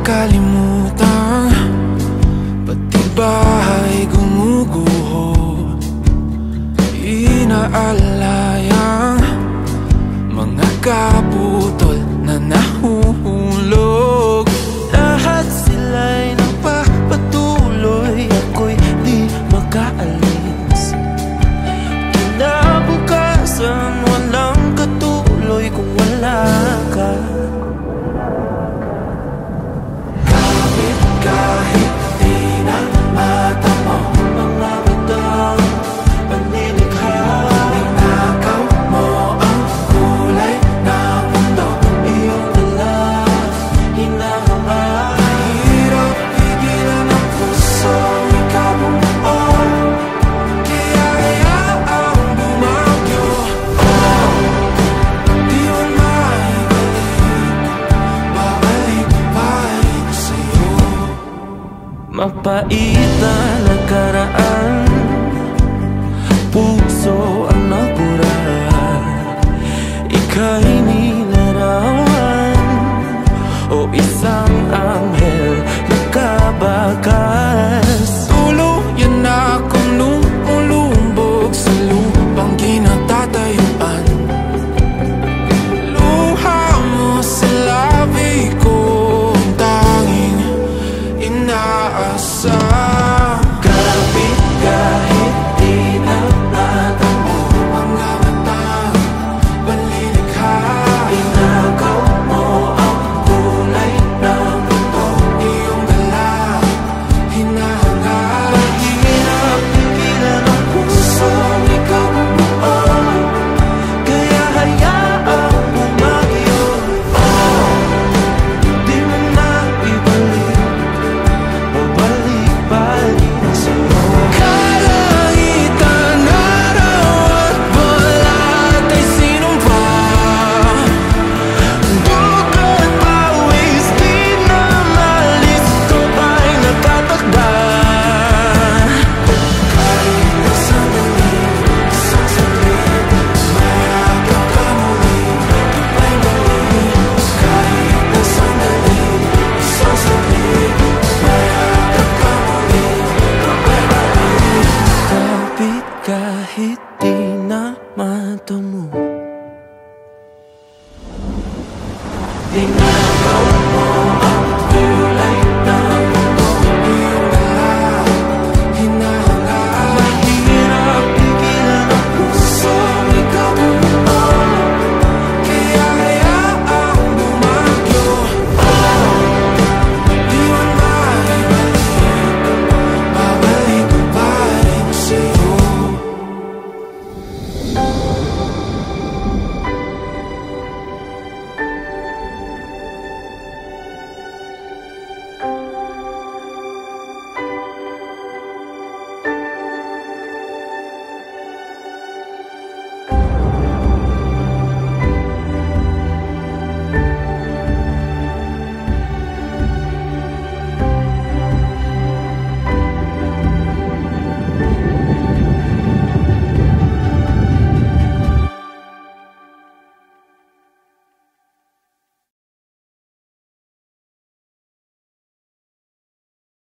makalimutan Pati bahay gumuguho Inaalayang Mapait na nakaraan Puso ang napura Ika'y nilarawan O isang anghel na kabakas. Tuluyan ako You.